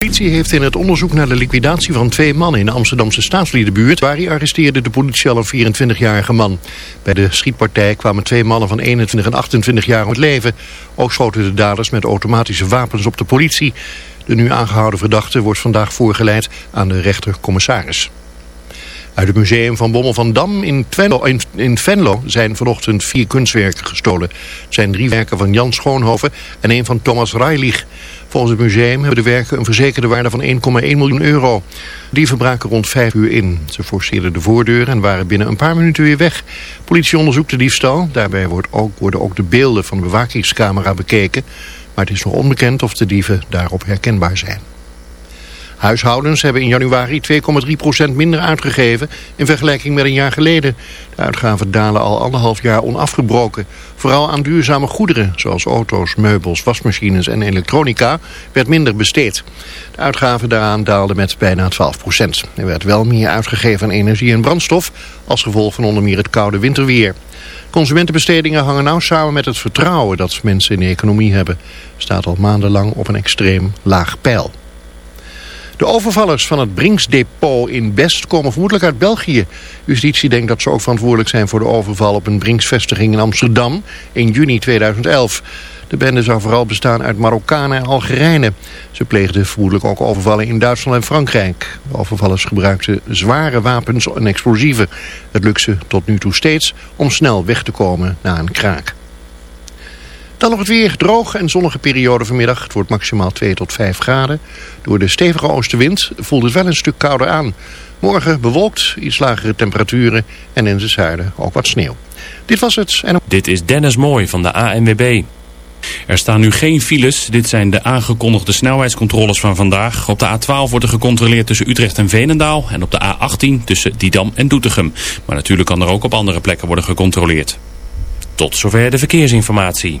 De politie heeft in het onderzoek naar de liquidatie van twee mannen in de Amsterdamse staatsliedenbuurt... waar hij arresteerde de politie al een 24-jarige man. Bij de schietpartij kwamen twee mannen van 21 en 28 jaar om het leven. Ook schoten de daders met automatische wapens op de politie. De nu aangehouden verdachte wordt vandaag voorgeleid aan de rechtercommissaris. Uit het museum van Bommel van Dam in, in Venlo zijn vanochtend vier kunstwerken gestolen. Het zijn drie werken van Jan Schoonhoven en een van Thomas Reilich. Volgens het museum hebben de werken een verzekerde waarde van 1,1 miljoen euro. Die verbraken rond vijf uur in. Ze forceerden de voordeur en waren binnen een paar minuten weer weg. Politie onderzoekt de diefstal. Daarbij wordt ook, worden ook de beelden van de bewakingscamera bekeken. Maar het is nog onbekend of de dieven daarop herkenbaar zijn. Huishoudens hebben in januari 2,3% minder uitgegeven in vergelijking met een jaar geleden. De uitgaven dalen al anderhalf jaar onafgebroken. Vooral aan duurzame goederen, zoals auto's, meubels, wasmachines en elektronica, werd minder besteed. De uitgaven daaraan daalden met bijna 12%. Er werd wel meer uitgegeven aan energie en brandstof, als gevolg van onder meer het koude winterweer. Consumentenbestedingen hangen nauw samen met het vertrouwen dat mensen in de economie hebben. Staat al maandenlang op een extreem laag peil. De overvallers van het Brinksdepot in Best komen vermoedelijk uit België. Justitie denkt dat ze ook verantwoordelijk zijn voor de overval op een Brinksvestiging in Amsterdam in juni 2011. De bende zou vooral bestaan uit Marokkanen en Algerijnen. Ze pleegden vermoedelijk ook overvallen in Duitsland en Frankrijk. De overvallers gebruikten zware wapens en explosieven. Het lukt ze tot nu toe steeds om snel weg te komen na een kraak. Dan nog het weer droog en zonnige periode vanmiddag. Het wordt maximaal 2 tot 5 graden. Door de stevige oostenwind voelt het wel een stuk kouder aan. Morgen bewolkt, iets lagere temperaturen en in het zuiden ook wat sneeuw. Dit was het. En... Dit is Dennis Mooi van de ANWB. Er staan nu geen files. Dit zijn de aangekondigde snelheidscontroles van vandaag. Op de A12 wordt er gecontroleerd tussen Utrecht en Veenendaal. En op de A18 tussen Didam en Doetinchem. Maar natuurlijk kan er ook op andere plekken worden gecontroleerd. Tot zover de verkeersinformatie.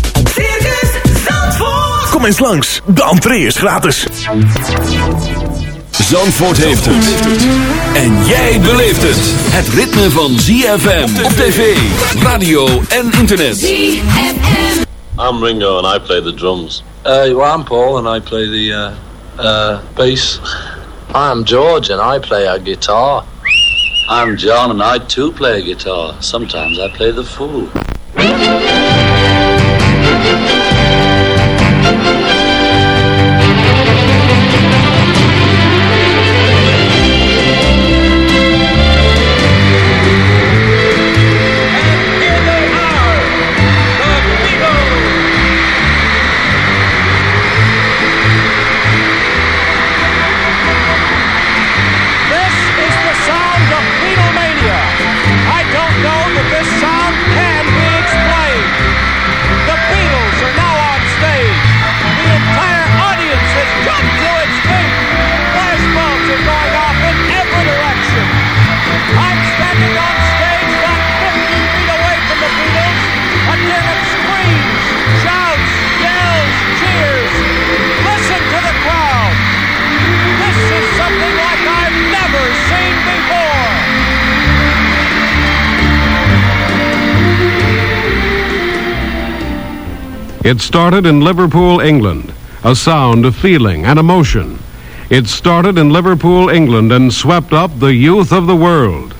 Kom eens langs, de entree is gratis. Zandvoort heeft het. En jij beleeft het. Het ritme van ZFM op tv, radio en internet. I'm Ringo and I play the drums. Uh, well, I'm Paul and I play the uh, uh, bass. I'm George and I play a guitar. I'm John and I too play a guitar. Sometimes I play the fool. It started in Liverpool, England, a sound of feeling and emotion. It started in Liverpool, England, and swept up the youth of the world.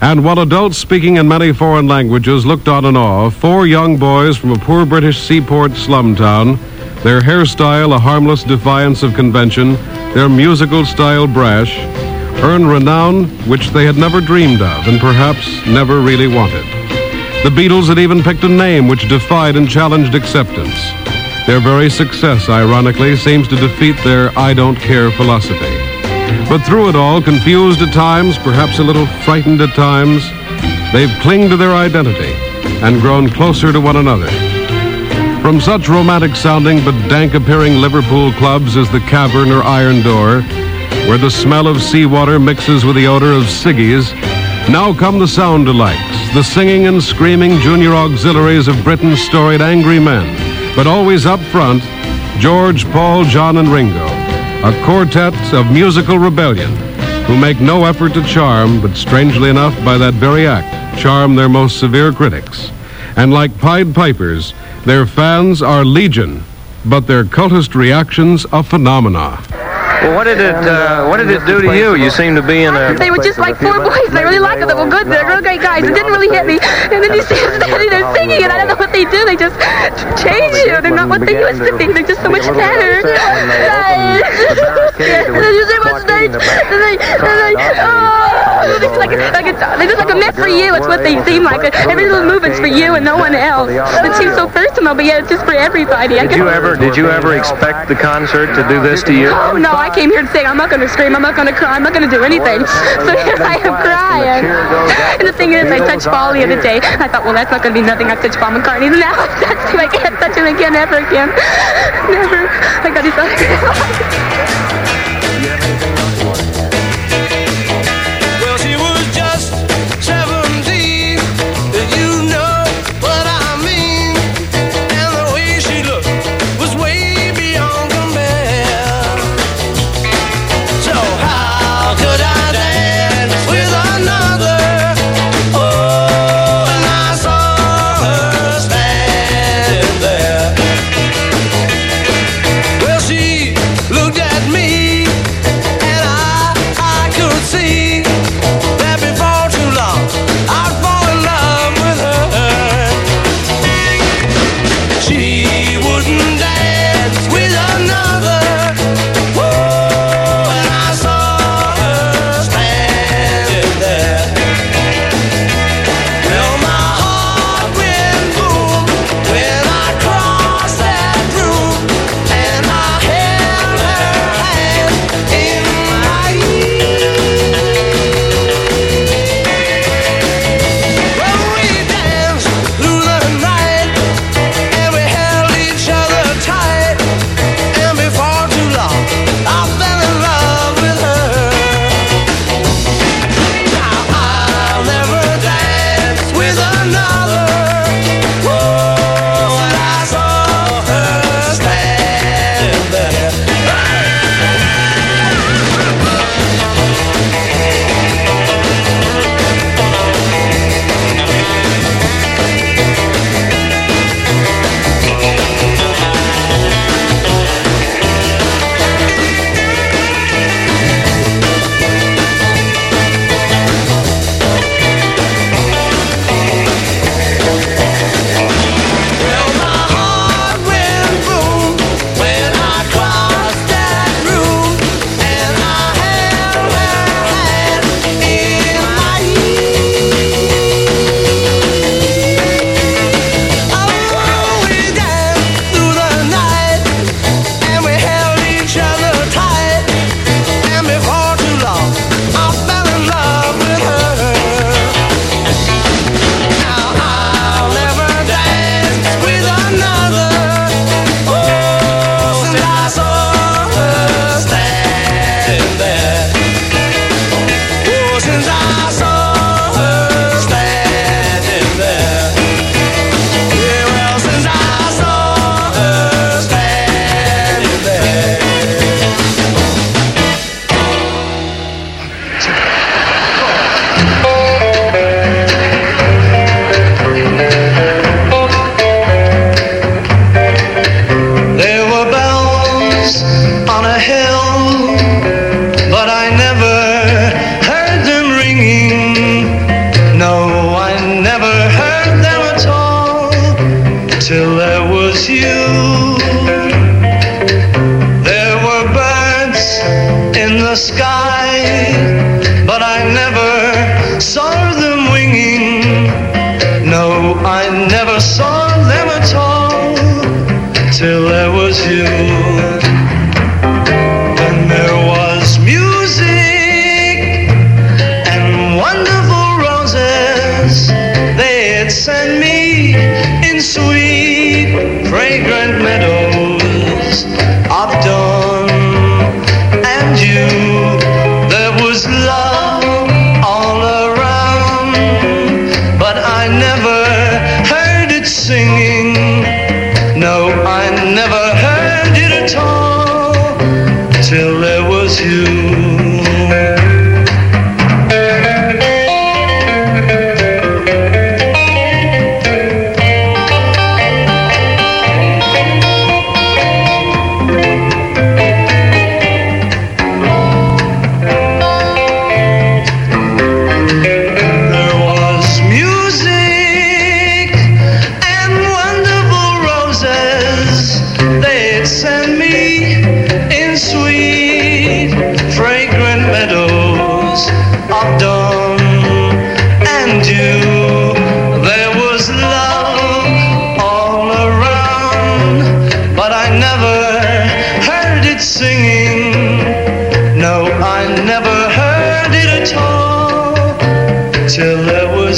And while adults speaking in many foreign languages looked on in awe, four young boys from a poor British seaport slum town, their hairstyle a harmless defiance of convention, their musical style brash, earned renown which they had never dreamed of and perhaps never really wanted. The Beatles had even picked a name which defied and challenged acceptance. Their very success, ironically, seems to defeat their I don't care philosophy. But through it all, confused at times, perhaps a little frightened at times, they've clung to their identity and grown closer to one another. From such romantic sounding but dank appearing Liverpool clubs as the Cavern or Iron Door, where the smell of seawater mixes with the odor of ciggies, now come the sound delights, the singing and screaming junior auxiliaries of Britain's storied angry men, but always up front, George, Paul, John, and Ringo, a quartet of musical rebellion who make no effort to charm, but strangely enough, by that very act, charm their most severe critics. And like Pied Pipers, their fans are legion, but their cultist reactions a phenomena. Well, what did it uh, what did it do to you? You seem to be in a. They were just like four boys. I really liked them. They were good. They're real great guys. It didn't really hit me. And then you see them standing there singing, and I don't know what they do. They just change you. They're not what they used to be. They're just so much better. They're just so much nice. And they, and they, oh, they're just like, a, like they're just like a myth for you. It's what they seem like. Every little movement's for you and no one else. It seems so personal, but yet it's just for everybody. Did you ever did you ever expect the concert to do this to you? Oh no, I came here to sing. I'm not going to scream. I'm not going to cry. I'm not going to do anything. So here I am crying. And the thing is, I touched Paul the other day. I thought, well, that's not going to be nothing. I touched Paul McCartney. And now I touched him. I can't touch him again, ever again. Never. I got his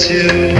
to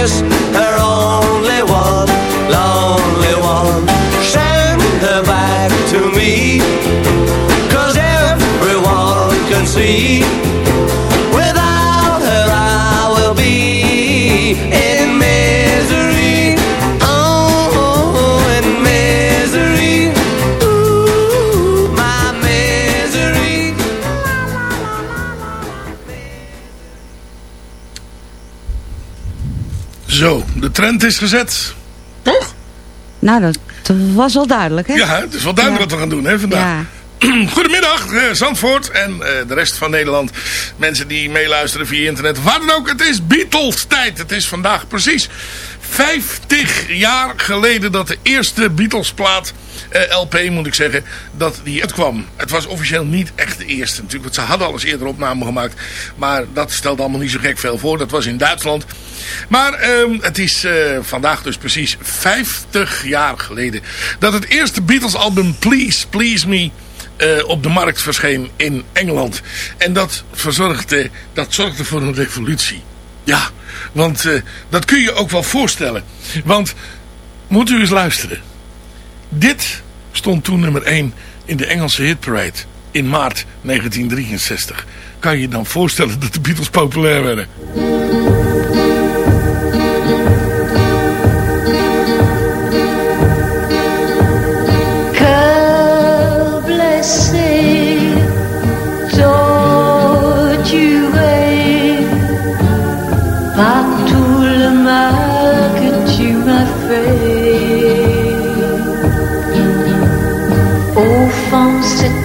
and her only one, lonely one. Send her back to me, 'cause everyone can see. Trend is gezet. Toch? Nou, dat was wel duidelijk, hè? Ja, het is wel duidelijk wat we gaan doen hè, vandaag. Goedemiddag, eh, Zandvoort en eh, de rest van Nederland. Mensen die meeluisteren via internet. Waar dan ook, het is Beatles tijd. Het is vandaag precies 50 jaar geleden dat de eerste Beatles plaat, LP moet ik zeggen, dat die uitkwam. Het was officieel niet echt de eerste natuurlijk, want ze hadden al eens eerder opname gemaakt. Maar dat stelde allemaal niet zo gek veel voor. Dat was in Duitsland. Maar ehm, het is eh, vandaag dus precies 50 jaar geleden dat het eerste Beatles album Please Please Me eh, op de markt verscheen in Engeland. En dat, verzorgde, dat zorgde voor een revolutie. Ja, want eh, dat kun je ook wel voorstellen. Want, moet u eens luisteren. Dit stond toen nummer 1 in de Engelse hitparade in maart 1963. Kan je je dan voorstellen dat de Beatles populair werden?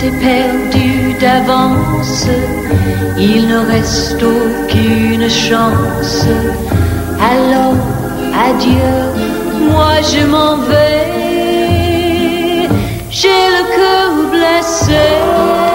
C'était perdu d'avance, il ne reste aucune chance. Alors, adieu, moi je m'en vais, j'ai le cœur blessé.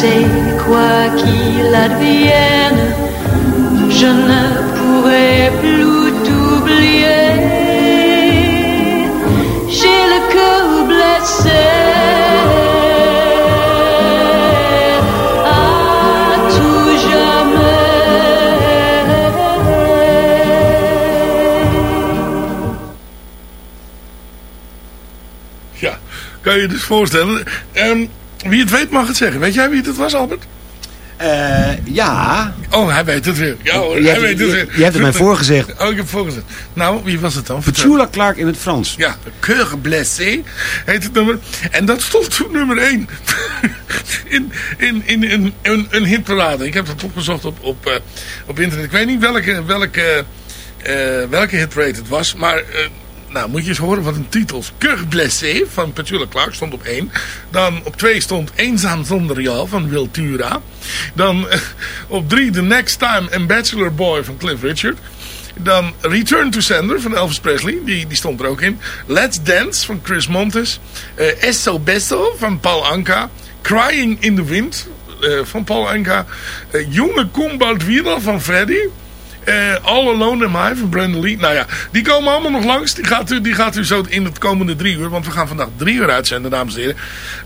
Sais quoi qu'il advienne, je ne pourrai plus t'oublier. J'ai le cœur blessé. À tout Ja, kan je je dus voorstellen. Ehm, wie het weet mag het zeggen. Weet jij wie het was, Albert? Eh, ja. Oh, hij weet het weer. Ja, hoor, hij hebt- weet het je- weer. je hebt het mij voorgezegd. Oh, ik heb het voorgezegd. Nou, wie was het dan? Petula Clark in het Frans. Ja, Cœur blessé heet het nummer. En dat stond op nummer 1 in, in, in, in, een, een hitparade. Ik heb dat opgezocht op, op, eh, op internet. Ik weet niet welke, welke, eh, welke hitrate het was. Maar eh, nou, moet je eens horen wat een titels. Cœur blessé van Petula Clark stond op 1. Dan op 2 stond Eenzaam zonder jou van Wiltura. Dan eh, op 3 The Next Time and Bachelor Boy van Cliff Richard. Dan Return to Sender van Elvis Presley, die, die stond er ook in. Let's Dance van Chris Montes. eh Esso Besso van Paul Anka. Crying in the Wind eh, van Paul Anka. eh, Jonge Kombald Wieder van Freddy. Eh All Alone in My van Brandon Lee. Nou ja, die komen allemaal nog langs. Die gaat, u, die gaat u zo in het komende drie uur. Want we gaan vandaag drie uur uitzenden, dames en heren.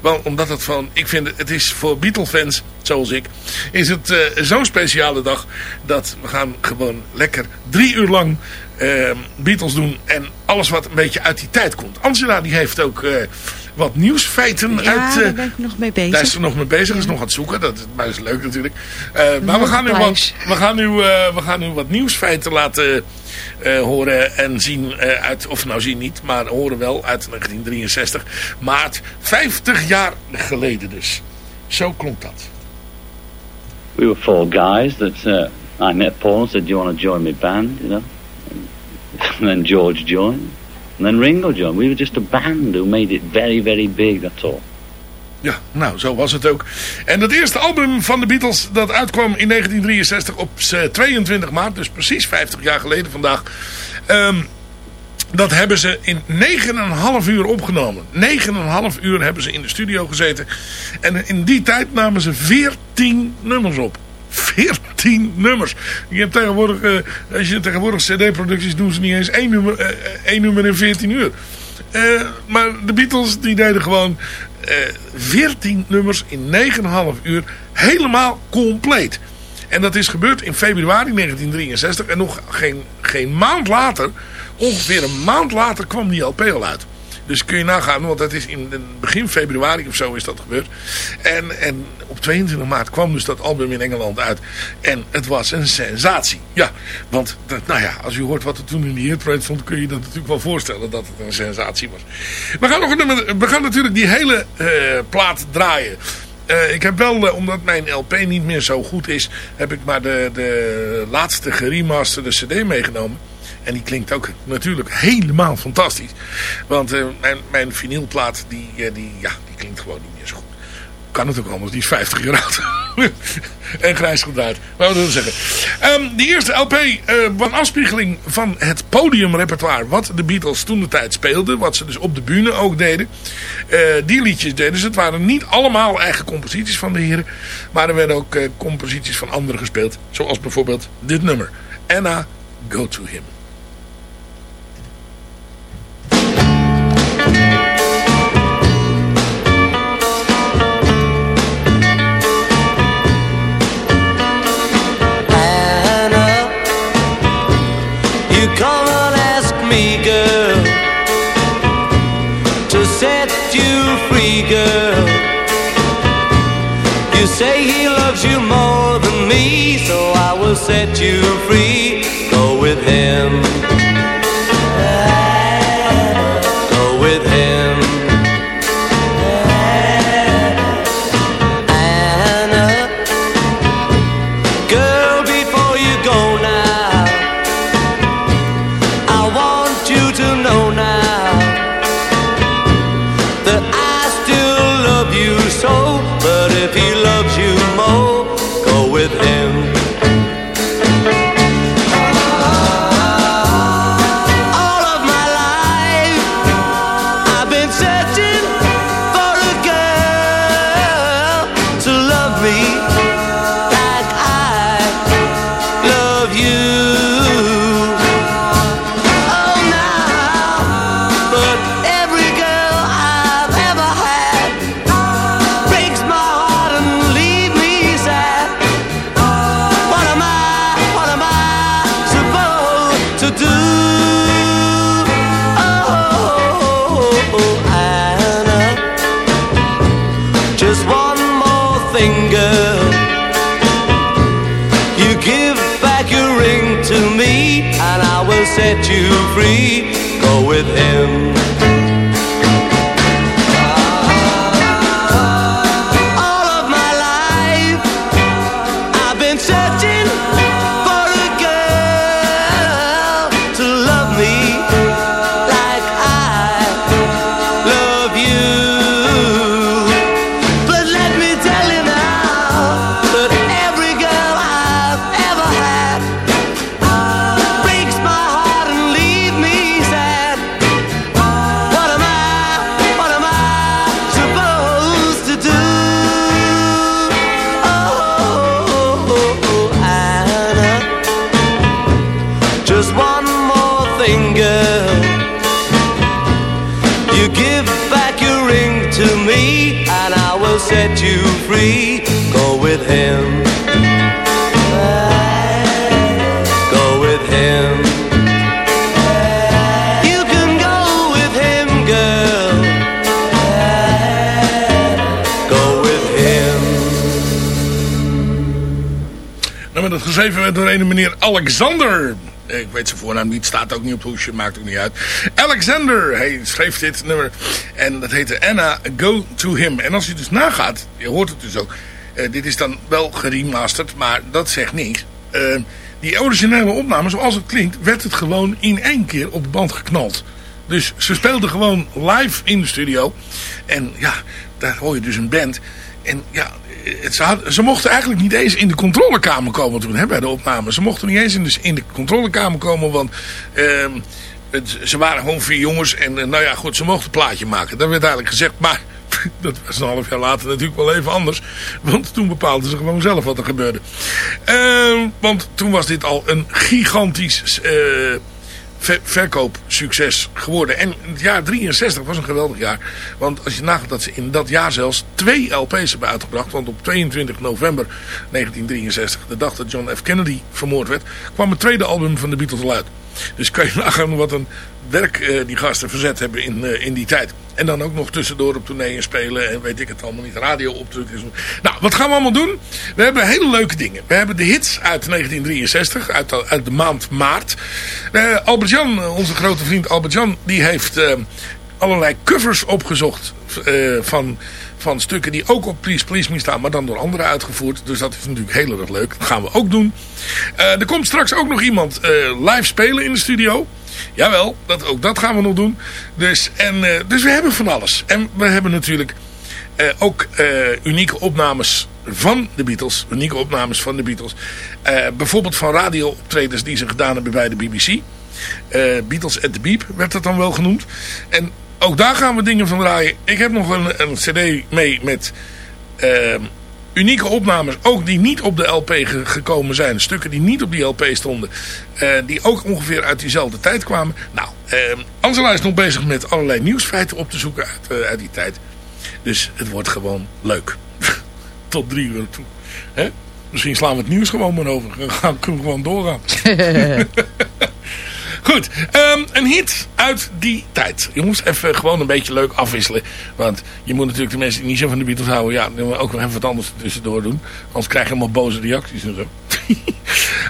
Want omdat het van, ik vind het, het is voor Beatle-fans, zoals ik, is het eh, zo'n speciale dag. Dat we gaan gewoon lekker drie uur lang eh, Beatles doen. En alles wat een beetje uit die tijd komt. Angela die heeft ook wat nieuwsfeiten Ja, uit... eh, daar ben ik nog mee bezig. daar is ze nog mee bezig, is nog aan het zoeken. Dat, is- maar dat is leuk natuurlijk. Eh, maar we gaan, nu wat, we, gaan nu, eh, we gaan nu wat nieuwsfeiten laten eh, horen en zien eh, uit, of nou zien niet, maar horen wel uit 1963. Maart, 50 jaar geleden dus. Zo klonk dat. We were four guys that uh, I met Paul and said, "Do you want to join my band?" You know, and then George joined, and then Ringo joined. We were just a band who made it very, very big. That's all. Ja, nou, zo was het ook. En het eerste album van de Beatles dat uitkwam in 1963 op eh, 22 maart, dus precies 50 jaar geleden vandaag. ehm, dat hebben ze in 9,5 uur opgenomen. 9,5 uur hebben ze in de studio gezeten. En in die tijd namen ze 14 nummers op. 14 nummers. Je hebt tegenwoordig, eh, als je tegenwoordig cd-producties doen ze niet eens één nummer, eh, één nummer in 14 uur. Eh, maar de Beatles die deden gewoon eh 14 nummers in 9,5 uur helemaal compleet. En dat is gebeurd in februari 1963 en nog geen, geen maand later, ongeveer een maand later kwam die LP al uit. Dus kun je nagaan, want dat is in in begin februari of zo is dat gebeurd. En, en op 22 maart kwam dus dat album in Engeland uit. En het was een sensatie. Ja, want dat, nou ja, als u hoort wat er toen in die hitparade stond... kun je dat natuurlijk wel voorstellen dat het een sensatie was. We gaan, nog een nummer, we gaan natuurlijk die hele eh, plaat draaien. Eh, ik heb wel, eh, omdat mijn LP niet meer zo goed is... heb ik maar de, de laatste geremasterde cd meegenomen. En die klinkt ook natuurlijk helemaal fantastisch. Want eh, mijn, mijn vinylplaat, die, eh, die, ja, die klinkt gewoon niet meer zo goed. kan het ook anders, die is 50 jaar oud. en grijs gedraaid. Wat wil ik zeggen? Ehm, die eerste LP eh, was een afspiegeling van het podiumrepertoire. Wat de Beatles toen de tijd speelden. Wat ze dus op de bühne ook deden. Die liedjes deden ze. Het waren niet allemaal eigen composities van de heren. Maar er werden ook composities van anderen gespeeld. Zoals bijvoorbeeld dit nummer. Anna, Go To Him. You more than me, so I will set you free. Go with him. Meneer Alexander. Ik weet zijn voornaam niet, staat ook niet op het hoesje, maakt ook niet uit. Alexander, hij schreef dit nummer. En dat heette Anna, Go To Him. En als je dus nagaat, je hoort het dus ook. eh, dit is dan wel geremasterd, maar dat zegt niks. Eh, die originele opname, zoals het klinkt, werd het gewoon in één keer op de band geknald. Dus ze speelden gewoon live in de studio. En ja, daar hoor je dus een band. En ja, het, ze, mochten eigenlijk niet eens in de controlekamer komen toen hè, bij de opname. Ze mochten niet eens in de, in de controlekamer komen, want ehm, het, ze waren gewoon vier jongens. En eh, nou ja, goed, ze mochten een plaatje maken. Dat werd eigenlijk gezegd, maar dat was een half jaar later natuurlijk wel even anders. Want toen bepaalden ze gewoon zelf wat er gebeurde. Ehm, want toen was dit al een gigantisch eh, ver- verkoopsucces geworden. En het jaar 63 was een geweldig jaar. Want als je nagaat dat ze in dat jaar zelfs twee LP's hebben uitgebracht. Want op 22 november 1963, de dag dat John F. Kennedy vermoord werd, kwam het tweede album van de Beatles al uit. Dus kan je nagaan wat een werk eh, die gasten verzet hebben in, eh, in die tijd. En dan ook nog tussendoor op tourneeën spelen en weet ik het allemaal niet, radio opdrukken. Nou, wat gaan we allemaal doen? We hebben hele leuke dingen. We hebben de hits uit 1963, uit, de- uit de maand maart. Eh, Albert-Jan, eh, onze grote vriend Albert-Jan, die heeft eh, allerlei covers opgezocht van, van stukken die ook op Please Please Me staan, maar dan door anderen uitgevoerd. Dus dat is natuurlijk heel erg leuk. Dat gaan we ook doen. Er komt straks ook nog iemand live spelen in de studio. Jawel, dat, ook dat gaan we nog doen. Dus, en, eh, dus we hebben van alles. En we hebben natuurlijk eh, ook eh, unieke opnames van de Beatles. Unieke opnames van de Beatles. Bijvoorbeeld van radio-optredens die ze gedaan hebben bij de BBC. Beatles at the Beep werd dat dan wel genoemd. En ook daar gaan we dingen van draaien. Ik heb nog een, een cd mee met unieke opnames. Ook die niet op de LP ge- gekomen zijn. Stukken die niet op die LP stonden. eh, die ook ongeveer uit diezelfde tijd kwamen. Nou, Angela is nog bezig met allerlei nieuwsfeiten op te zoeken uit, eh, uit die tijd. Dus het wordt gewoon leuk. Tot drie uur toe. Hè? Misschien slaan we het nieuws gewoon maar over. Dan gaan we gewoon doorgaan. Goed, ehm, een hit uit die tijd. Jongens, even gewoon een beetje leuk afwisselen. Want je moet natuurlijk de mensen die niet zo van de Beatles houden... ja, dan ook nog even wat anders tussendoor doen. Anders krijg je helemaal boze reacties en zo.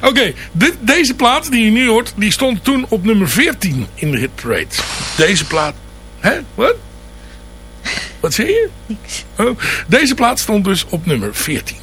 Oké, deze plaat die je nu hoort... die stond toen op nummer 14 in de hitparade. Deze plaat... Hè? Wat? Wat zeg je? Niks. Oh, deze plaat stond dus op nummer 14.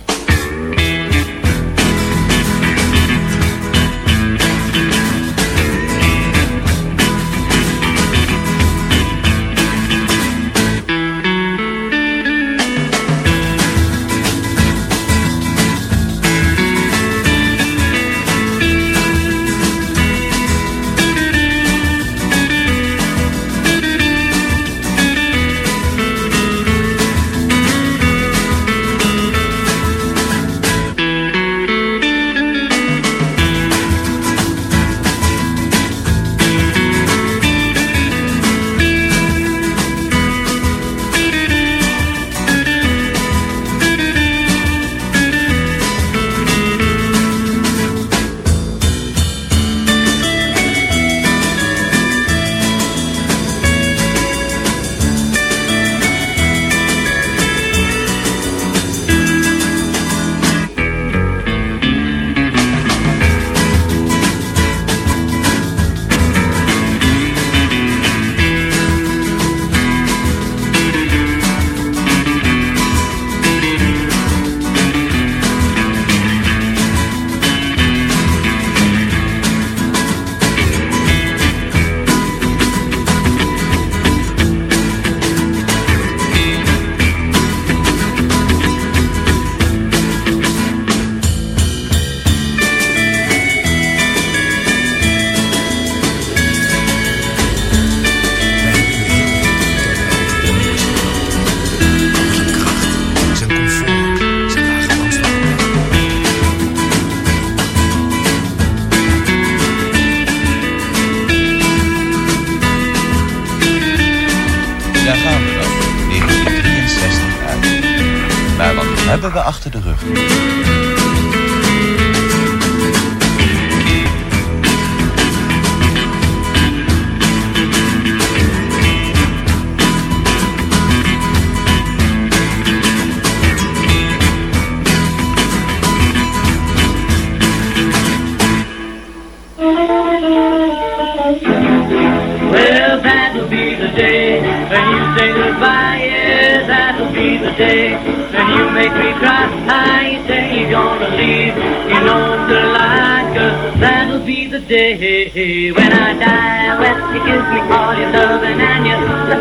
Say goodbye. Yeah, that'll be the day when you make me cry. You say you're gonna leave, you know the like us. That'll be the day when I die. Well, you give me all your loving and your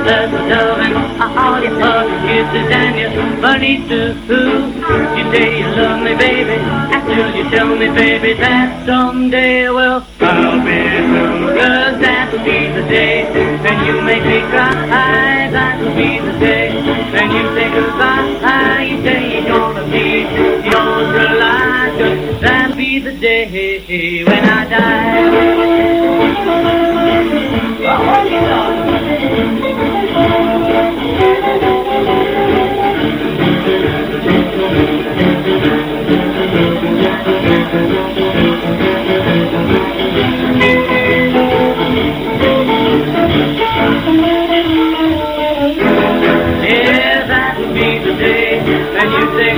love, loving, ah, all your hugs, kisses and your money too. You say you love me, baby, until you tell me, baby, that someday, well, I'll be through. Cause that'll be the day when you make me cry. That'll be the day when you say goodbye. You say you're gonna be yours for life. That'll be the day when I Yeah,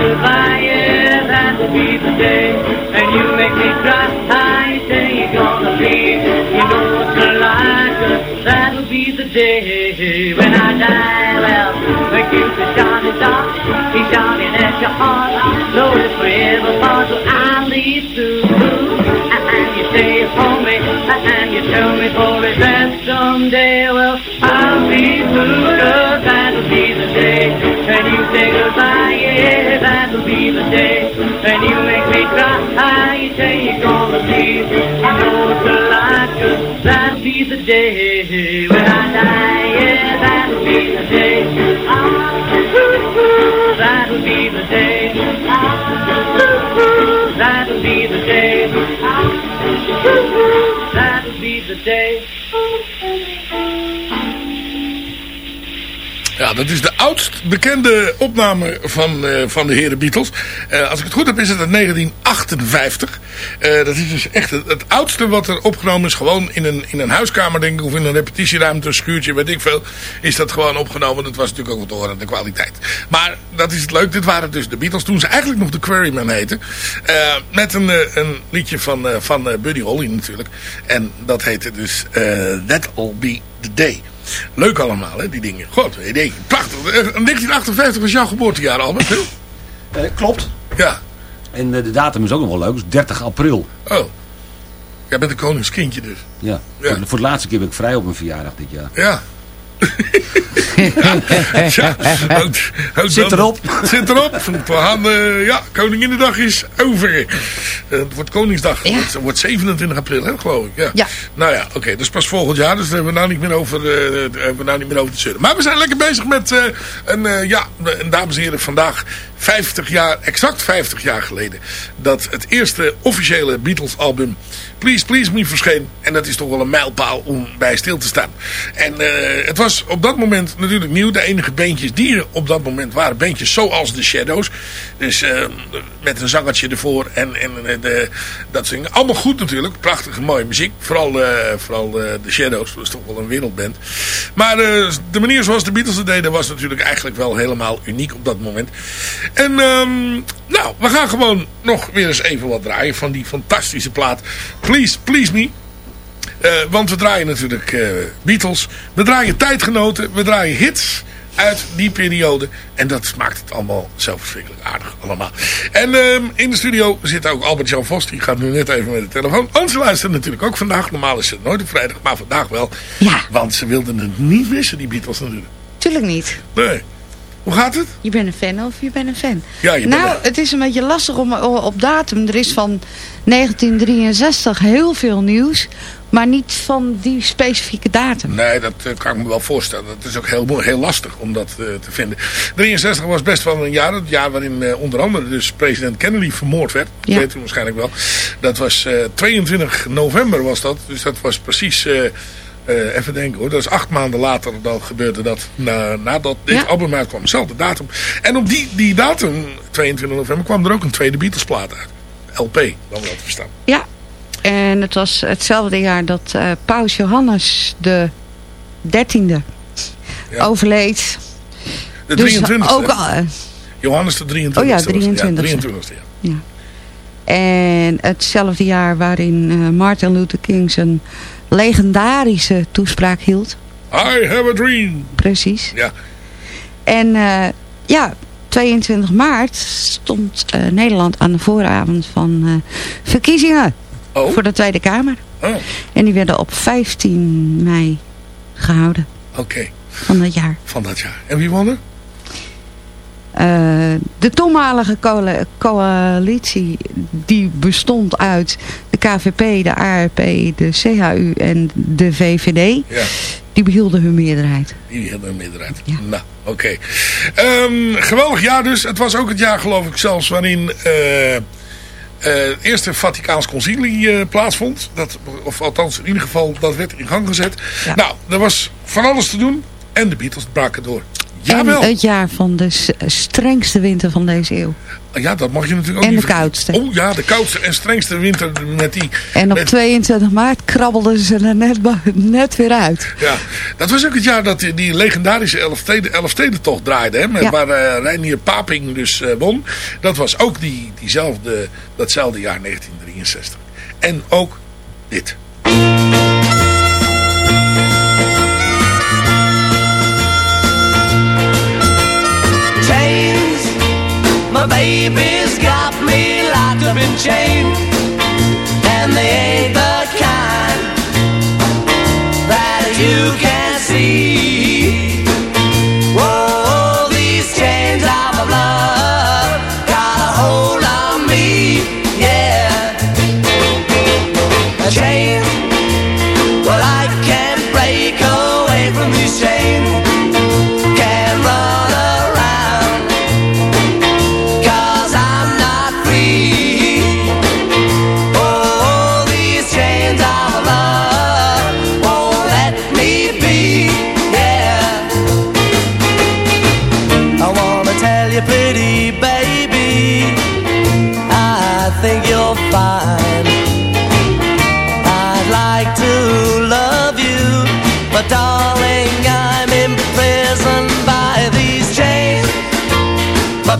goodbye. Yeah, that'll be the day when you make me cry. You say you're gonna leave, you know what's the like. That'll be the day when I die. Well, thank you to shining star, he's shining at your heart. So it's forever far, so I'll leave too. And you stay for me, and you tell me for it that someday, well, I'll be through, 'cause that'll be the day yeah, that'll be the day when you make me cry. You say you're gonna leave. I know till I could. That'll be the day when I die. Yeah, that'll be the day. Ah, that'll be the day. Ah, that'll be the day. Ah, that'll be the day. Dat is de oudst bekende opname van, eh, van de heren Beatles. Eh, als ik het goed heb is het uit 1958. Eh, dat is dus echt het, oudste wat er opgenomen is. Gewoon in een, in een huiskamer denk ik. Of in een repetitieruimte, een schuurtje, weet ik veel. Is dat gewoon opgenomen. Dat was natuurlijk ook wat te horen de kwaliteit. Maar dat is het leuk. Dit waren dus de Beatles. Toen ze eigenlijk nog de Quarrymen heten. Met een, een liedje van, van Buddy Holly natuurlijk. En dat heette dus That'll Be The Day. Leuk allemaal, hè, die dingen. God, idee. Prachtig. Eh, 1958 was jouw geboortejaar, Albert. Eh, klopt. Ja. En eh, de datum is ook nog wel leuk. dus 30 april. Oh. Jij bent een koningskindje dus. Ja. Voor, voor de laatste keer ben ik vrij op mijn verjaardag dit jaar. Ja. ja, Zit dan- erop. Zit erop. We gaan, eh, ja, Koninginnedag is over. Eh, het wordt Koningsdag. Het wordt- Het wordt 27 april, hè, geloof ik. Ja. Ja. Nou ja, oké, dat is pas volgend jaar. Dus daar hebben we nou niet meer over, eh, hebben we nou niet meer over te zeuren. Maar we zijn lekker bezig met eh, een, eh, ja, een, dames en heren, vandaag 50 jaar, exact 50 jaar geleden, dat het eerste officiële Beatles album Please Please Me verscheen. En dat is toch wel een mijlpaal om bij stil te staan. En eh, het was op dat moment natuurlijk nieuw. De enige beentjes die er op dat moment waren, beentjes zoals The Shadows. Dus eh, met een zangertje ervoor en, en eh, de, dat dingen. Allemaal goed natuurlijk. Prachtige mooie muziek. Vooral, eh, vooral The Shadows. Dat is toch wel een wereldband. Maar de manier zoals de Beatles het deden was natuurlijk eigenlijk wel helemaal uniek op dat moment. En ehm, nou, we gaan gewoon nog weer eens even wat draaien van die fantastische plaat. Please, Please Me. Eh, want we draaien natuurlijk eh, Beatles. We draaien tijdgenoten. We draaien hits uit die periode. En dat maakt het allemaal zo verschrikkelijk aardig allemaal. En ehm, in de studio zit ook Albert-Jan Vos. Die gaat nu net even met de telefoon. Want ze luisteren natuurlijk ook vandaag. Normaal is het nooit op vrijdag. Maar vandaag wel. Ja. Want ze wilden het niet missen, die Beatles natuurlijk. Tuurlijk niet. Nee. Hoe gaat het? Je bent een fan of je bent een fan. Ja, je bent nou, het is een beetje lastig om op datum. Er is van 1963 heel veel nieuws. Maar niet van die specifieke datum. Nee, dat eh, kan ik me wel voorstellen. Dat is ook heel, heel lastig om dat eh, te vinden. 63 was best wel een jaar. Het jaar waarin eh, onder andere dus president Kennedy vermoord werd. Dat weet u waarschijnlijk wel. Dat was eh, 22 november was dat. Dus dat was precies... eh, even denken hoor. Dat is acht maanden later dan gebeurde dat. Na, nadat dit Ja. album uitkwam. Dezelfde datum. En op die, die datum, 22 november, kwam er ook een tweede Beatles plaat uit. LP, dan wel te verstaan. Ja. En het was hetzelfde jaar dat eh, Paus Johannes de 13e overleed. De Dus 23e. ook al, eh, Johannes de 23e. Oh ja, was het. 23e. 23e, ja. En hetzelfde jaar waarin Martin Luther King zijn legendarische toespraak hield. I have a dream. Precies. Ja. En eh, ja, 22 maart stond eh, Nederland aan de vooravond van eh, verkiezingen voor de Tweede Kamer. Oh. En die werden op 15 mei gehouden Oké, van dat jaar. van dat jaar. En wie won er? De toenmalige coali- coalitie die bestond uit KVP, de ARP, de CHU en de VVD. Ja. Die behielden hun meerderheid. Die hebben een meerderheid. Nou, oké. Ehm, geweldig jaar dus. Het was ook het jaar geloof ik zelfs waarin eh, het eerste Vaticaans concilie eh, plaatsvond. Dat, of althans in ieder geval dat werd in gang gezet. Nou, er was van alles te doen. En de Beatles braken door. Jawel. En het jaar van de strengste winter van deze eeuw. Ja, dat mag je natuurlijk ook En niet de koudste. Oh ja, de koudste en strengste winter met die... En op met- 22 maart krabbelden ze er net, net weer uit. Ja, dat was ook het jaar dat die, die legendarische Elfsteden, Elfstedentocht draaide. Hè, met, Ja. Waar eh Reinier Paping dus eh, won. Dat was ook die, diezelfde, datzelfde jaar 1963. En ook dit. My baby's got me locked up in chains, and they ain't the kind that you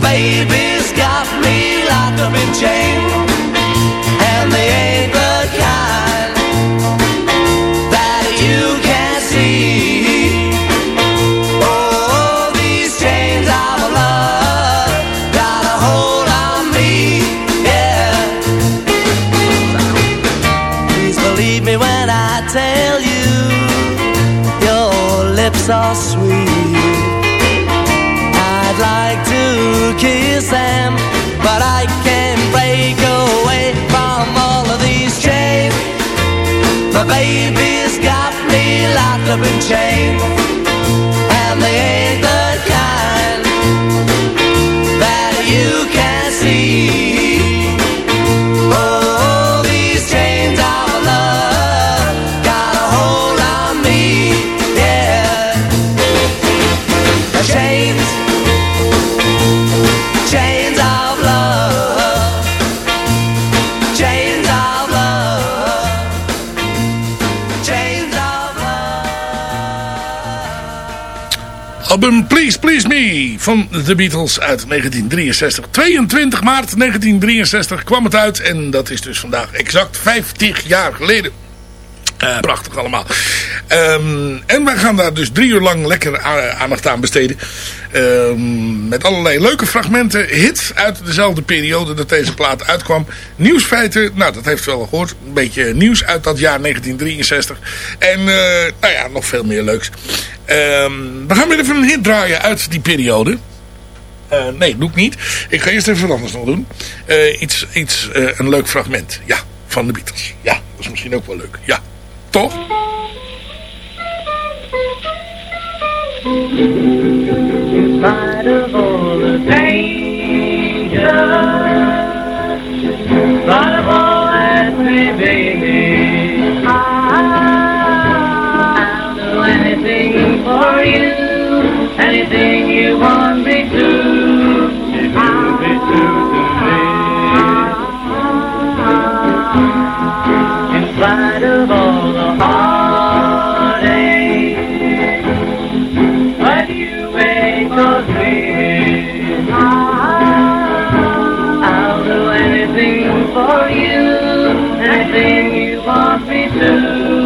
baby. and change van de Beatles uit 1963. 22 maart 1963 kwam het uit en dat is dus vandaag exact 50 jaar geleden. Eh, prachtig allemaal. Ehm, en wij gaan daar dus drie uur lang lekker aandacht aan besteden. Ehm, met allerlei leuke fragmenten. Hits uit dezelfde periode dat deze plaat uitkwam. Nieuwsfeiten, nou dat heeft u wel gehoord. Een beetje nieuws uit dat jaar 1963. En eh, nou ja, nog veel meer leuks. Ehm, we gaan weer even een hit draaien uit die periode. Eh, nee, doe ik niet. Ik ga eerst even wat anders nog doen. Eh, iets, iets een leuk fragment. Ja, van de Beatles. Ja, dat is misschien ook wel leuk. Ja, toch? In spite of all the danger, in of all that may be, I'll do anything for you, anything you want me to. Of all the heartache. Anything you want me to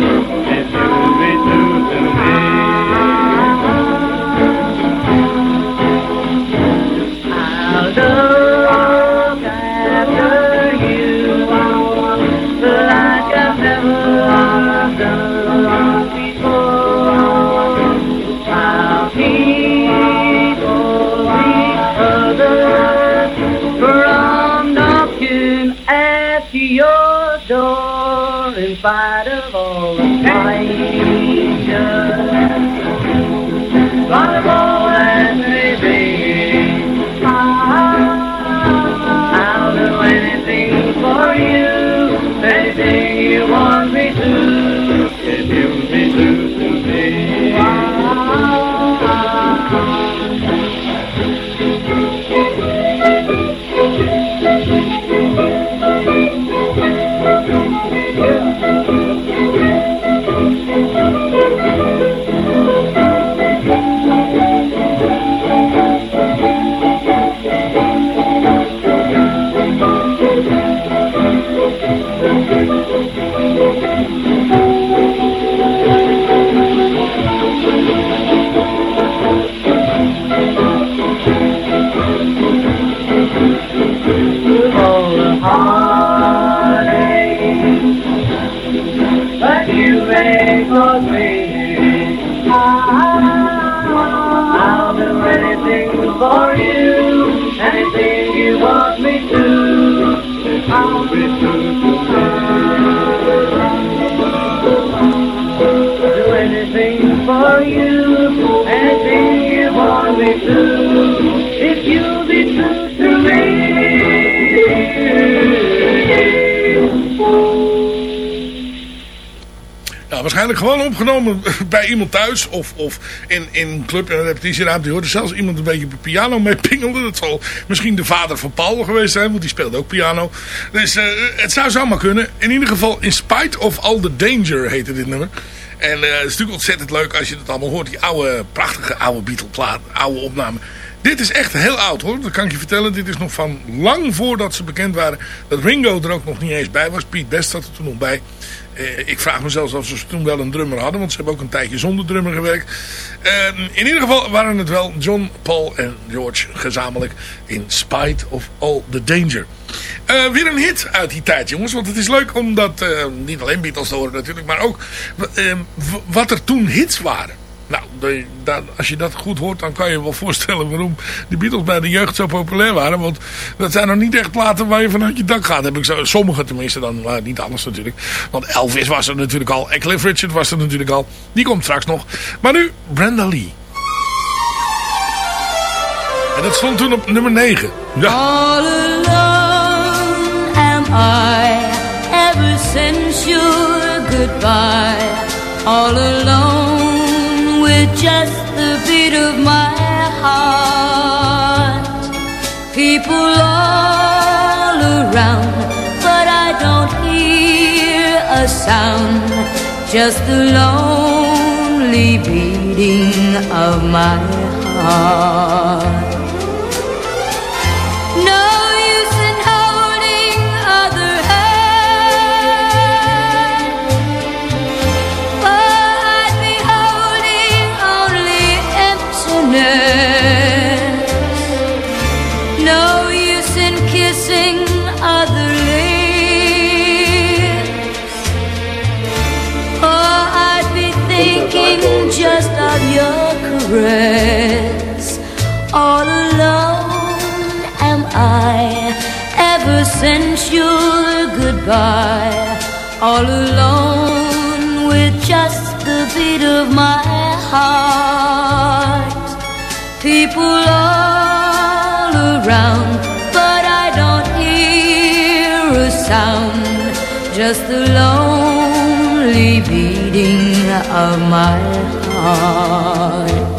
opgenomen bij iemand thuis of, of in, in een club en een repetitieruimte. Je hoorde zelfs iemand een beetje op piano mee pingelen. Dat zal misschien de vader van Paul geweest zijn, want die speelde ook piano. Dus eh, het zou zomaar kunnen. In ieder geval, In Spite of All the Danger heette dit nummer. En eh, het is natuurlijk ontzettend leuk als je het allemaal hoort. Die oude, prachtige oude Beatle-plaat, oude opname. Dit is echt heel oud hoor, dat kan ik je vertellen. Dit is nog van lang voordat ze bekend waren. Dat Ringo er ook nog niet eens bij was. Pete Best zat er toen nog bij. Eh, ik vraag me zelfs of ze toen wel een drummer hadden. Want ze hebben ook een tijdje zonder drummer gewerkt. Eh, in ieder geval waren het wel John, Paul en George gezamenlijk. In Spite of All the Danger. Eh, weer een hit uit die tijd jongens. Want het is leuk om dat, eh, niet alleen Beatles te horen natuurlijk. Maar ook wat er toen hits waren. Nou, de- als je dat goed hoort, dan kan je je wel voorstellen waarom de Beatles bij de jeugd zo populair waren. Want dat zijn nog niet echt platen waar je vanuit je dak gaat. Heb ik zo, sommige tenminste dan, maar niet alles natuurlijk. Want Elvis was er natuurlijk al. En Cliff Richard was er natuurlijk al. Die komt straks nog. Maar nu Brenda Lee. En dat stond toen op nummer 9. Ja. All alone am I ever since your goodbye. All alone with just the beat of my heart. People all around, but I don't hear a sound. Just the lonely beating of my heart. No use in kissing other lips, for I'd be thinking just of your caress. All alone am I ever since your goodbye. All alone with just the beat of my heart. People all around, but I don't hear a sound. Just the lonely beating of my heart.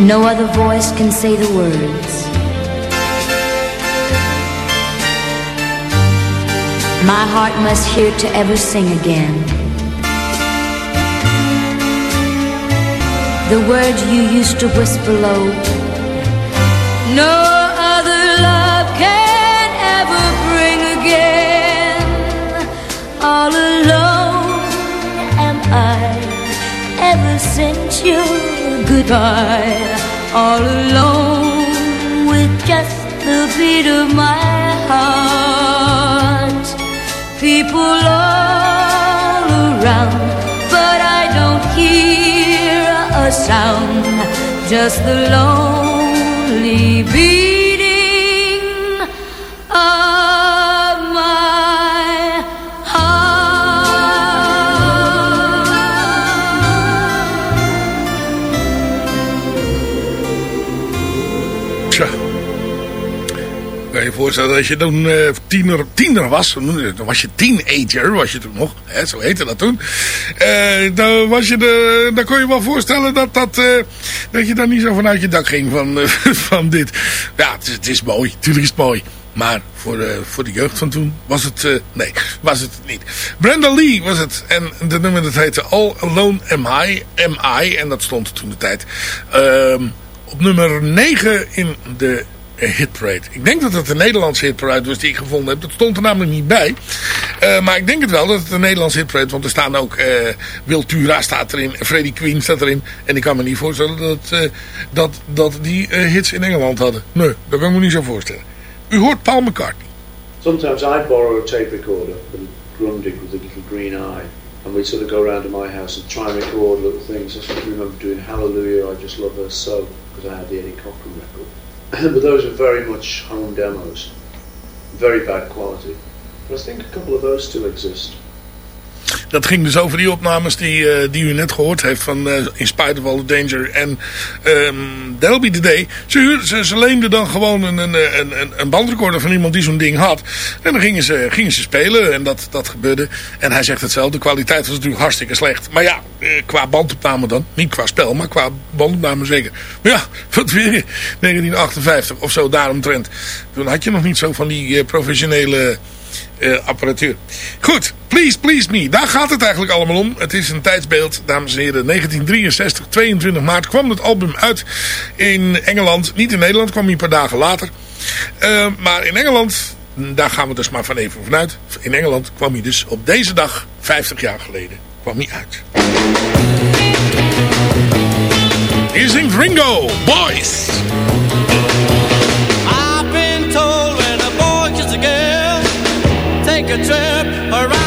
No other voice can say the words. My heart must hear to ever sing again. The words you used to whisper low. No other love can ever bring again. All alone am I ever since your goodbye. All alone with just the beat of my heart. People all around, but I don't hear sound. Just the lonely beating voorstellen dat je toen eh, tiener, tiener was. Dan was je teenager, was je toen nog. Hè, zo heette dat toen. Eh, dan, was je de, dan kon je wel voorstellen dat, dat, eh, dat je daar niet zo vanuit je dak ging van, van dit. Ja, het is, het is mooi. Tuurlijk is het mooi. Maar voor de, voor de jeugd van toen was het... nee, was het niet. Brenda Lee was het. En de nummer dat heette All Alone Am I. Am I en dat stond toen de tijd. ehm, op nummer 9 in de hitparade. Ik denk dat het een Nederlandse hitparade was die ik gevonden heb. Dat stond er namelijk niet bij. Eh, maar ik denk het wel dat het een Nederlandse hitparade. Want er staan ook... eh Wil Tura staat erin. Freddie Queen staat erin. En ik kan me niet voorstellen dat, eh, dat, dat die eh, hits in Engeland hadden. Nee, dat kan ik me niet zo voorstellen. U hoort Paul McCartney. Sometimes I'd borrow a tape recorder from Grundig with a little green eye, and we'd sort of go around to my house and try and record little things. I remember doing Hallelujah, I Just Love Her So, because I had the Eddie Cochran record. but those are very much home demos, very bad quality. But I think a couple of those still exist. Dat ging dus over die opnames die, eh, die u net gehoord heeft van eh, In Spite of All the Danger en ehm Be The Day. Ze, ze, ze leenden dan gewoon een, een, een, een- bandrecorder van iemand die zo'n ding had. En dan gingen ze, gingen ze spelen en dat, dat gebeurde. En hij zegt hetzelfde, de kwaliteit was natuurlijk hartstikke slecht. Maar ja, eh, qua bandopname dan. Niet qua spel, maar qua bandopname zeker. Maar ja, wat weer 1958 of zo daaromtrent. Toen had je nog niet zo van die professionele eh, apparatuur. Goed, Please Please Me. Daar gaat het eigenlijk allemaal om. Het is een tijdsbeeld, dames en heren. 1963, 22 maart kwam het album uit in Engeland. Niet in Nederland, kwam hij een paar dagen later. Eh, maar in Engeland, daar gaan we dus maar van even vanuit. In Engeland kwam hij dus op deze dag, 50 jaar geleden, kwam hij uit. Hier zingt Ringo, Boys. Take a trip around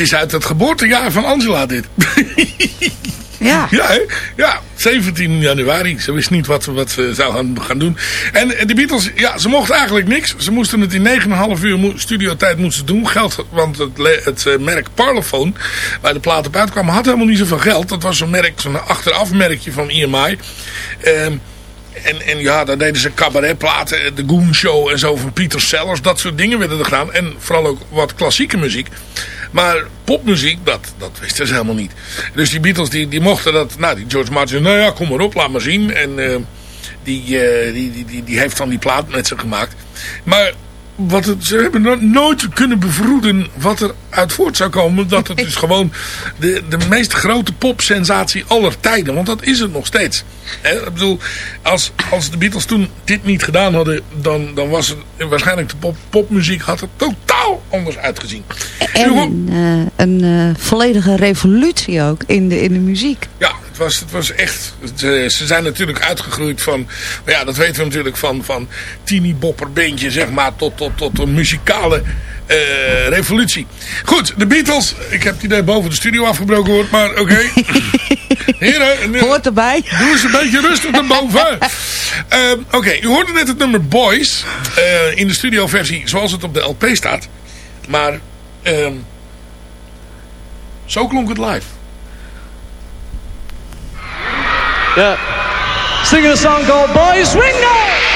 is uit het geboortejaar van Angela dit. Ja. Ja, hè? ja, 17 januari. Ze wist niet wat, wat ze zou gaan, gaan doen. En, en de Beatles, ja, ze mochten eigenlijk niks. Ze moesten het in 9,5 uur studiotijd moesten doen. Geld, want het, het eh, merk Parlophone, waar de plaat op uitkwam, had helemaal niet zoveel geld. Dat was zo'n merk, zo'n achterafmerkje van EMI. Ehm, en, en ja, daar deden ze cabaretplaten, de Goon Show en zo van Peter Sellers. Dat soort dingen werden er gedaan. En vooral ook wat klassieke muziek. Maar popmuziek, dat, dat wisten ze helemaal niet. Dus die Beatles, die, die mochten dat... Nou, die George Martin, nou ja, kom maar op, laat maar zien. En eh, die, eh, die, die, die, die heeft dan die plaat met ze gemaakt. Maar wat het, ze hebben no- nooit kunnen bevroeden wat er uit voort zou komen. Dat het dus gewoon de, de meest grote popsensatie aller tijden. Want dat is het nog steeds. Hè? Ik bedoel, als, als de Beatles toen dit niet gedaan hadden... dan, dan was het waarschijnlijk de pop, popmuziek had er totaal anders uitgezien. En eh, een eh, volledige revolutie ook in de, in de muziek. Ja, het was, het was echt... Ze, ze zijn natuurlijk uitgegroeid van... Maar ja, dat weten we natuurlijk van, van teeny bopper beentje, zeg maar... tot, tot, tot een muzikale eh, revolutie. Goed, de Beatles. Ik heb het idee boven de studio afgebroken wordt, maar oké. Heren, Hoort erbij. Doe eens een beetje rustig daarboven. Ehm oké, u hoorde net het nummer Boys. eh, in de studioversie zoals het op de LP staat. Maar... ehm, zo klonk het live. Yeah. Singing a song called Boys Ringo!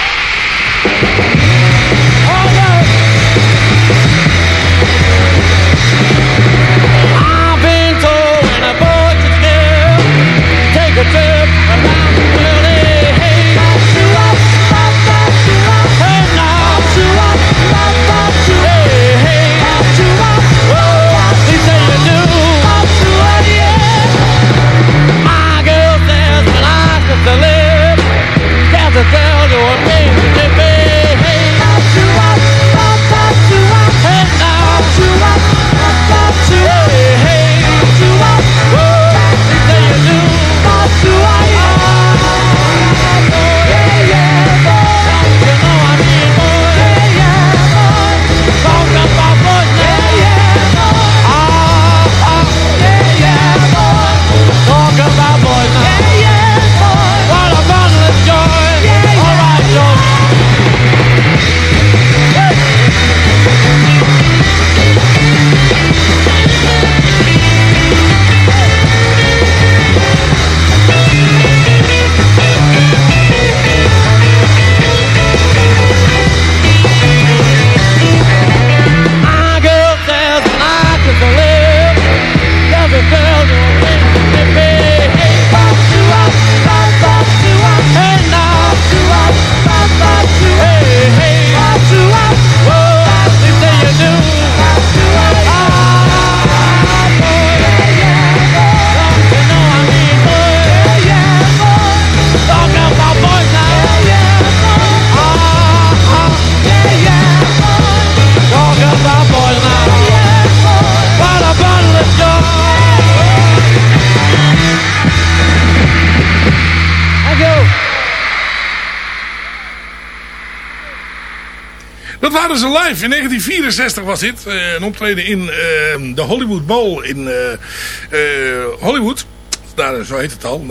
Live. In 1964 was dit. eh, een optreden in eh, de Hollywood Bowl in eh, eh, Hollywood. Daar, zo heet het al.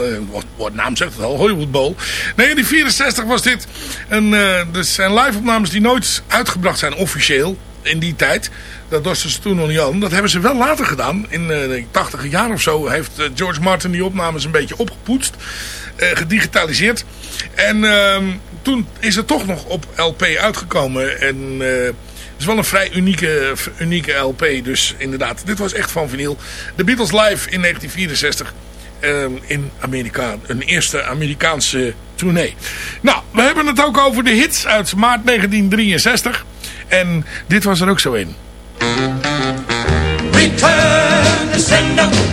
Wat, naam zegt het al. Hollywood Bowl. 1964 was dit. En, eh dus zijn live opnames die nooit uitgebracht zijn officieel. In die tijd. Dat was ze toen nog niet aan. Dat hebben ze wel later gedaan. In de 80 jaar of zo heeft George Martin die opnames een beetje opgepoetst. gedigitaliseerd. En ehm, toen is het toch nog op LP uitgekomen. En eh, het is wel een vrij unieke, unieke LP. Dus inderdaad, dit was echt van vinyl. De Beatles live in 1964. ehm, in Amerika. Een eerste Amerikaanse tournee. Nou, we hebben het ook over de hits uit maart 1963. En dit was er ook zo in. Return sender.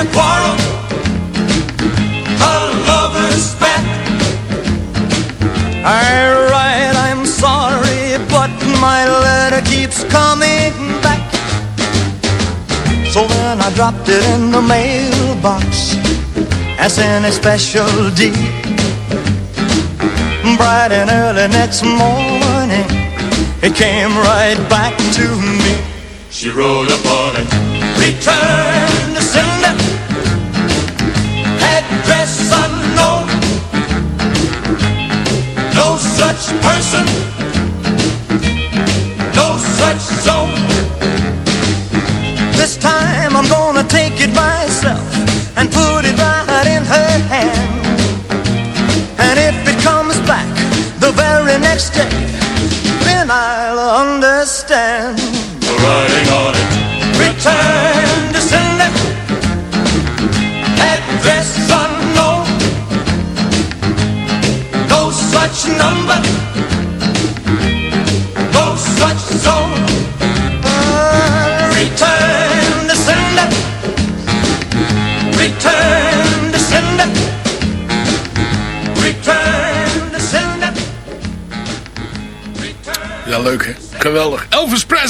a quarrel. A lover's spat. Alright, I'm sorry, but my letter keeps coming back. So then I dropped it in the mailbox as in a special deed. Bright and early next morning, it came right back to me. She wrote upon it, return to sender, address unknown. No such person, no such zone. This time I'm gonna take it myself and put it right in her hand. And if it comes back the very next day, then I'll understand.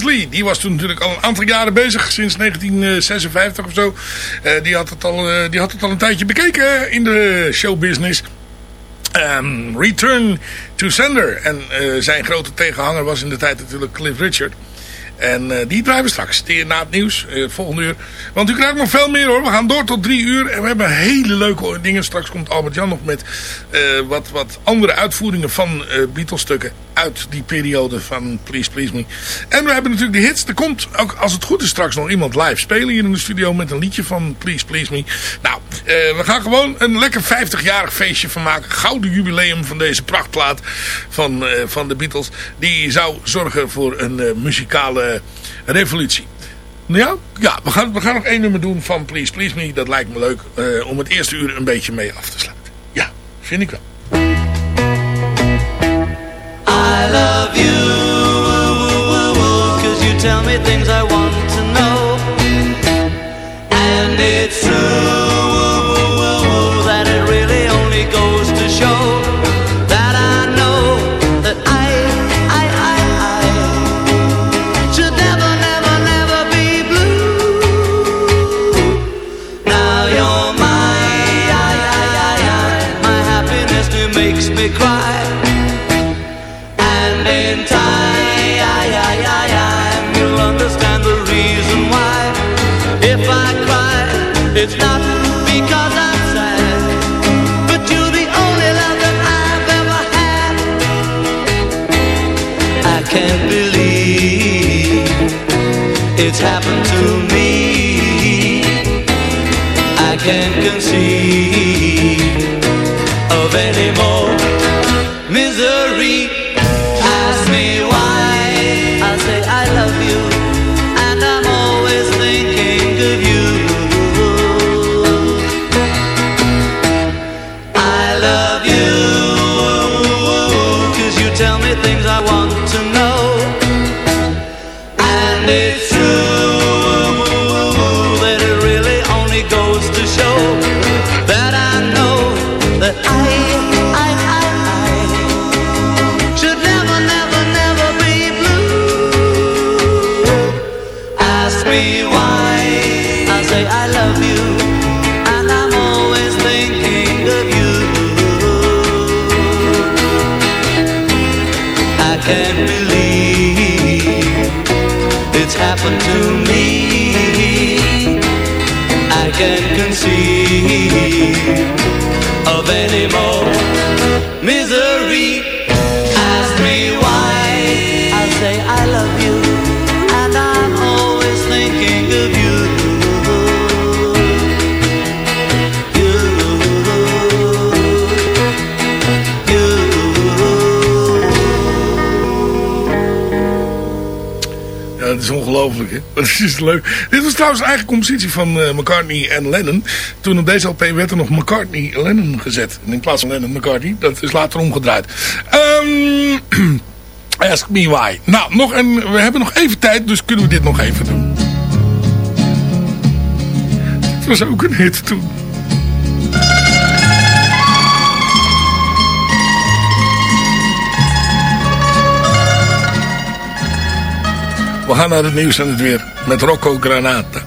Presley, die was toen natuurlijk al een aantal jaren bezig, sinds 1956 of zo. Eh, die, had het al, eh, die had het al een tijdje bekeken in de showbusiness. Ehm, Return to Sender. En eh, zijn grote tegenhanger was in de tijd natuurlijk Cliff Richard. En eh, die draaien we straks na het nieuws, eh, volgende uur. Want u krijgt nog veel meer hoor. We gaan door tot drie uur. En we hebben hele leuke dingen. Straks komt Albert-Jan nog met eh, wat, wat andere uitvoeringen van Beatles stukken. Uit die periode van Please Please Me. En we hebben natuurlijk de hits. Er komt ook, als het goed is, straks nog iemand live spelen hier in de studio. Met een liedje van Please Please Me. Nou, we gaan gewoon een lekker 50-jarig feestje van maken. Gouden jubileum van deze prachtplaat van, van de Beatles. Die zou zorgen voor een muzikale revolutie. Nou Ja, ja we, gaan, we gaan nog één nummer doen van Please Please Me. Dat lijkt me leuk eh, om het eerste uur een beetje mee af te sluiten. Ja, vind ik wel. I love you, cause you tell me things I want to know. And it's true makes me cry. And in time, you'll understand the reason why. If I cry, it's not because I'm sad, but you're the only love that I've ever had. I can't believe it's happened to me. I can't conceive Ja, dat is ongelooflijk, hè? Dat is leuk. Dit was trouwens een compositie van eh, McCartney en Lennon. Toen op deze LP werd er nog McCartney Lennon gezet. In plaats van Lennon McCartney. Dat is later omgedraaid. Ehm ask me why. Nou, nog een, we hebben nog even tijd, dus kunnen we dit nog even doen. Het was ook een hit toen. We gaan naar het nieuws en het weer met Rocco Granata.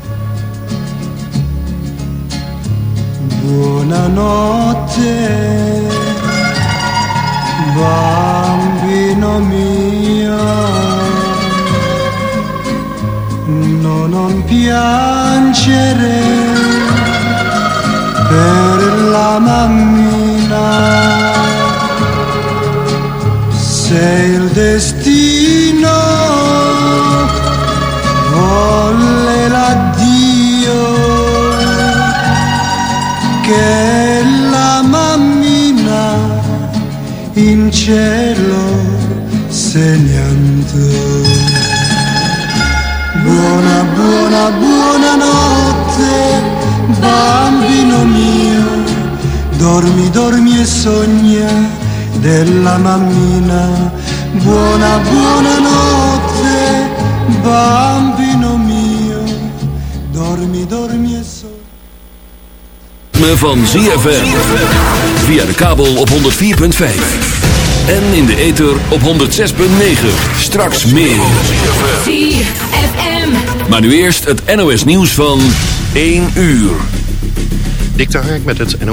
Buonanotte, bambino mio, no, non piangere per la mammina, se il destino volle l'addio che la mammina in cielo se ne andò. Buona, buona, buona notte, bambino mio, dormi, dormi e sogna della mammina. Buona, buona notte, bambino mio, dormi, dormi e van ZFM. Via de kabel op 104.5. En in de ether op 106.9. Straks meer. ZFM. Maar nu eerst het NOS nieuws van 1 uur. Dik met het NOS.